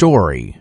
story.